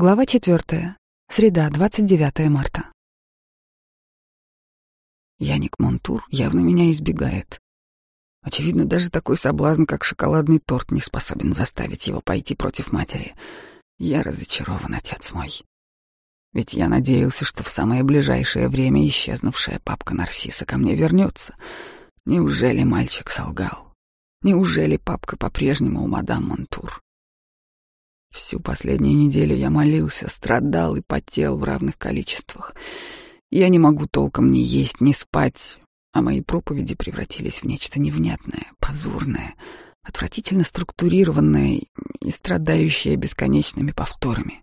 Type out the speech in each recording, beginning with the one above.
Глава четвертая. Среда, 29 марта. Яник Монтур явно меня избегает. Очевидно, даже такой соблазн, как шоколадный торт, не способен заставить его пойти против матери. Я разочарован, отец мой. Ведь я надеялся, что в самое ближайшее время исчезнувшая папка Нарсиса ко мне вернется. Неужели мальчик солгал? Неужели папка по-прежнему у мадам Монтур? Всю последнюю неделю я молился, страдал и потел в равных количествах. Я не могу толком ни есть, ни спать, а мои проповеди превратились в нечто невнятное, позорное, отвратительно структурированное и страдающее бесконечными повторами.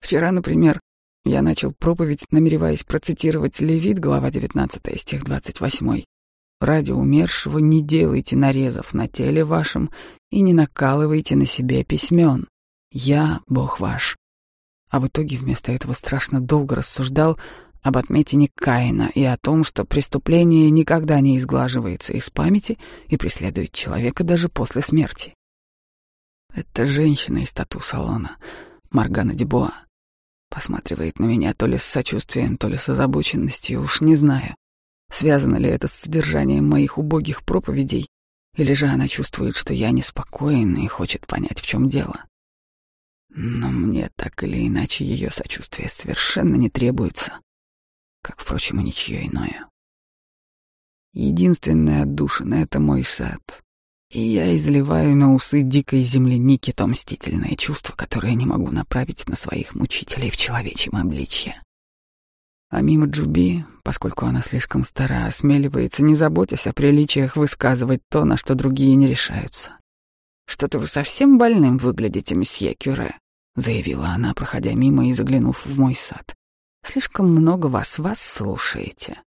Вчера, например, я начал проповедь, намереваясь процитировать Левит, глава 19, стих 28. «Ради умершего не делайте нарезов на теле вашем и не накалывайте на себе письмен. Я Бог ваш». А в итоге вместо этого страшно долго рассуждал об отметине Каина и о том, что преступление никогда не изглаживается из памяти и преследует человека даже после смерти. Эта женщина из тату-салона, Маргана Дебуа, посматривает на меня то ли с сочувствием, то ли с озабоченностью, уж не знаю, связано ли это с содержанием моих убогих проповедей, или же она чувствует, что я неспокоен и хочет понять, в чем дело. Но мне так или иначе ее сочувствие совершенно не требуется, как, впрочем, и ничье иное. Единственная отдушина — это мой сад, и я изливаю на усы дикой земляники то мстительное чувство, которое не могу направить на своих мучителей в человечьем обличье. А мимо Джуби, поскольку она слишком стара, осмеливается, не заботясь о приличиях, высказывать то, на что другие не решаются. «Что-то вы совсем больным выглядите, месье Кюре», — заявила она, проходя мимо и заглянув в мой сад. «Слишком много вас вас слушаете.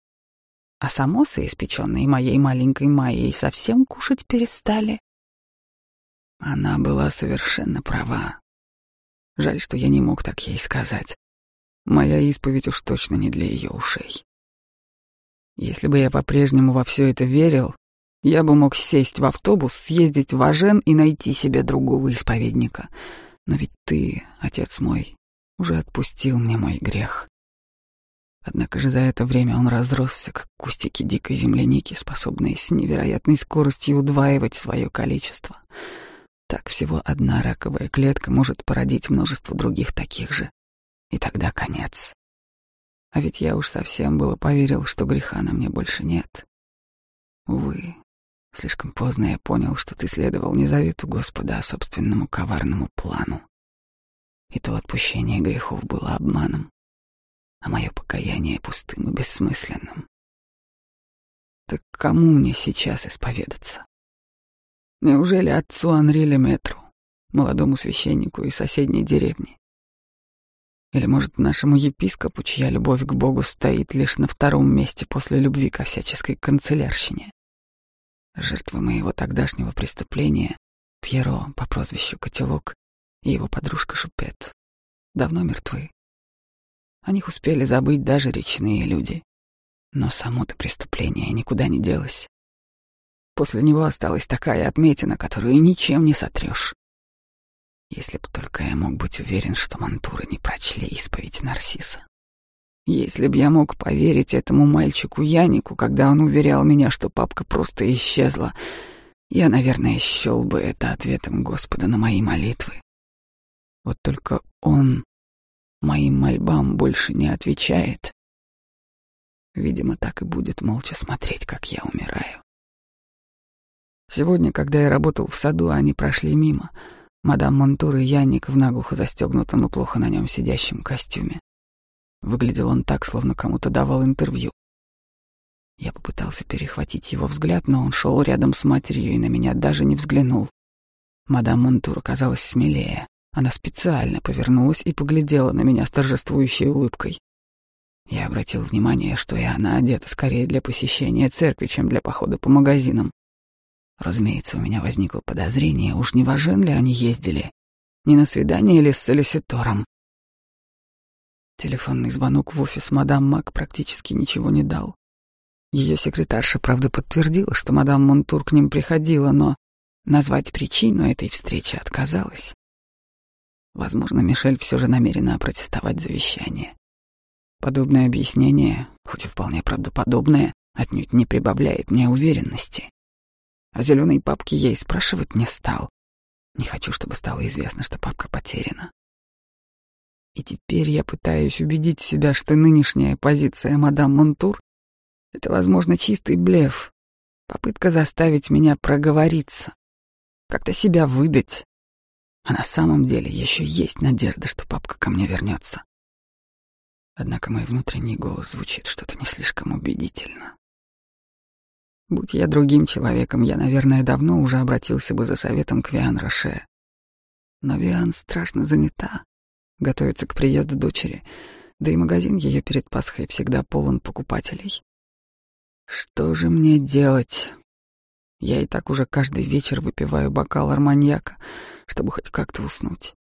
А самосы, испеченные моей маленькой Майей, совсем кушать перестали». Она была совершенно права. Жаль, что я не мог так ей сказать. Моя исповедь уж точно не для ее ушей. Если бы я по-прежнему во все это верил, я бы мог сесть в автобус, съездить в Ажен и найти себе другого исповедника. Но ведь ты, отец мой, уже отпустил мне мой грех. Однако же за это время он разросся, как кустики дикой земляники, способные с невероятной скоростью удваивать свое количество. Так всего одна раковая клетка может породить множество других таких же. И тогда конец. А ведь я уж совсем было поверил, что греха на мне больше нет. Увы, Слишком поздно я понял, что ты следовал не завету Господа, а собственному коварному плану. И то отпущение грехов было обманом, а мое покаяние пустым и бессмысленным. Так кому мне сейчас исповедаться? Неужели отцу Анри Леметру, молодому священнику из соседней деревни? Или, может, нашему епископу, чья любовь к Богу стоит лишь на втором месте после любви ко всяческой канцелярщине? Жертвы моего тогдашнего преступления, Пьеро по прозвищу Котелок и его подружка Шупет, давно мертвы. О них успели забыть даже речные люди. Но само-то преступление никуда не делось. После него осталась такая отметина, которую ничем не сотрешь. Если бы только я мог быть уверен, что мантуры не прочли исповедь Нарсиса. Если б я мог поверить этому мальчику Янику, когда он уверял меня, что папка просто исчезла, я, наверное, счел бы это ответом Господа на мои молитвы. Вот только он моим мольбам больше не отвечает. Видимо, так и будет молча смотреть, как я умираю. Сегодня, когда я работал в саду, они прошли мимо. Мадам Монтур и Яник в наглухо застегнутом и плохо на нем сидящем костюме. Выглядел он так, словно кому-то давал интервью. Я попытался перехватить его взгляд, но он шел рядом с матерью и на меня даже не взглянул. Мадам Монтур оказалась смелее. Она специально повернулась и поглядела на меня с торжествующей улыбкой. Я обратил внимание, что и она одета скорее для посещения церкви, чем для похода по магазинам. Разумеется, у меня возникло подозрение, уж не важен ли они ездили, не на свидание ли с солиситором. Телефонный звонок в офис мадам Мак практически ничего не дал. Ее секретарша, правда, подтвердила, что мадам Монтур к ним приходила, но назвать причину этой встречи отказалась. Возможно, Мишель все же намерена опротестовать завещание. Подобное объяснение, хоть и вполне правдоподобное, отнюдь не прибавляет мне уверенности. О зеленой папке я спрашивать не стал. Не хочу, чтобы стало известно, что папка потеряна. И теперь я пытаюсь убедить себя, что нынешняя позиция мадам Монтур — это, возможно, чистый блеф, попытка заставить меня проговориться, как-то себя выдать. А на самом деле еще есть надежда, что папка ко мне вернется. Однако мой внутренний голос звучит что-то не слишком убедительно. Будь я другим человеком, я, наверное, давно уже обратился бы за советом к Виан Роше. Но Виан страшно занята, готовится к приезду дочери, да и магазин ее перед Пасхой всегда полон покупателей. Что же мне делать? Я и так уже каждый вечер выпиваю бокал арманьяка, чтобы хоть как-то уснуть.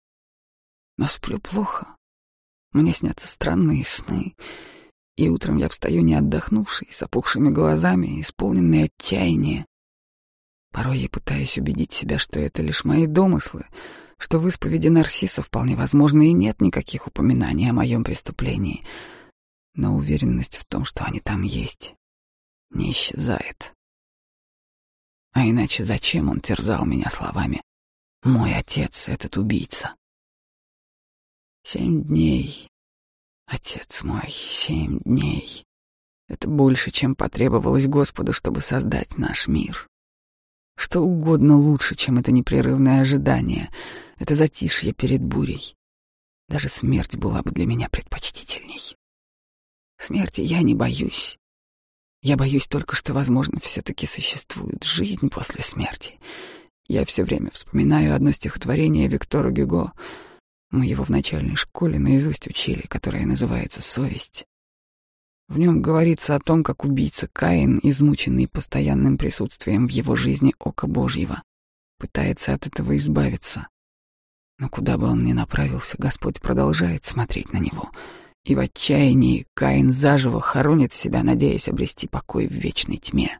Но сплю плохо. Мне снятся странные сны, и утром я встаю не отдохнувший, с опухшими глазами, исполненный отчаяния. Порой я пытаюсь убедить себя, что это лишь мои домыслы, что в исповеди Нарсиса вполне возможно и нет никаких упоминаний о моем преступлении, но уверенность в том, что они там есть, не исчезает. А иначе зачем он терзал меня словами «Мой отец — этот убийца»? Семь дней, Отец мой, семь дней. Это больше, чем потребовалось Господу, чтобы создать наш мир. Что угодно лучше, чем это непрерывное ожидание, это затишье перед бурей. Даже смерть была бы для меня предпочтительней. Смерти я не боюсь. Я боюсь только, что, возможно, все-таки существует жизнь после смерти. Я все время вспоминаю одно стихотворение Виктора Гюго — мы его в начальной школе наизусть учили, которое называется «Совесть». В нем говорится о том, как убийца Каин, измученный постоянным присутствием в его жизни Ока Божьего, пытается от этого избавиться. Но куда бы он ни направился, Господь продолжает смотреть на него, и в отчаянии Каин заживо хоронит себя, надеясь обрести покой в вечной тьме.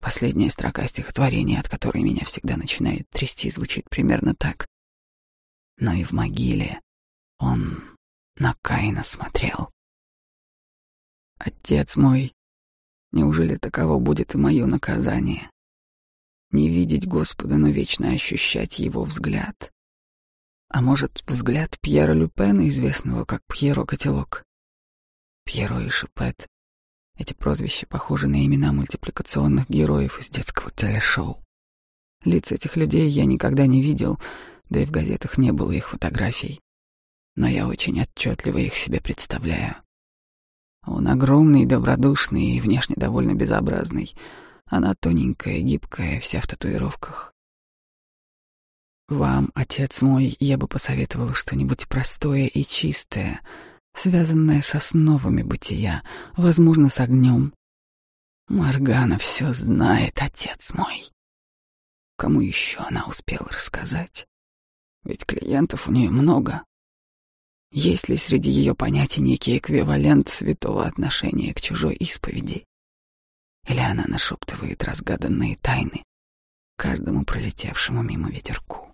Последняя строка стихотворения, от которой меня всегда начинает трясти, звучит примерно так но и в могиле он на Каина смотрел. Отец мой, неужели таково будет и мое наказание? Не видеть Господа, но вечно ощущать его взгляд. А может, взгляд Пьера Люпена, известного как Пьеро Котелок? Пьеро и Шипет — эти прозвища похожи на имена мультипликационных героев из детского телешоу. Лиц этих людей я никогда не видел — да и в газетах не было их фотографий. Но я очень отчетливо их себе представляю. Он огромный, добродушный и внешне довольно безобразный. Она тоненькая, гибкая, вся в татуировках. Вам, отец мой, я бы посоветовала что-нибудь простое и чистое, связанное с основами бытия, возможно, с огнем. Маргана все знает, отец мой. Кому еще она успела рассказать? Ведь клиентов у нее много. Есть ли среди ее понятий некий эквивалент святого отношения к чужой исповеди? Или она нашептывает разгаданные тайны каждому пролетевшему мимо ветерку?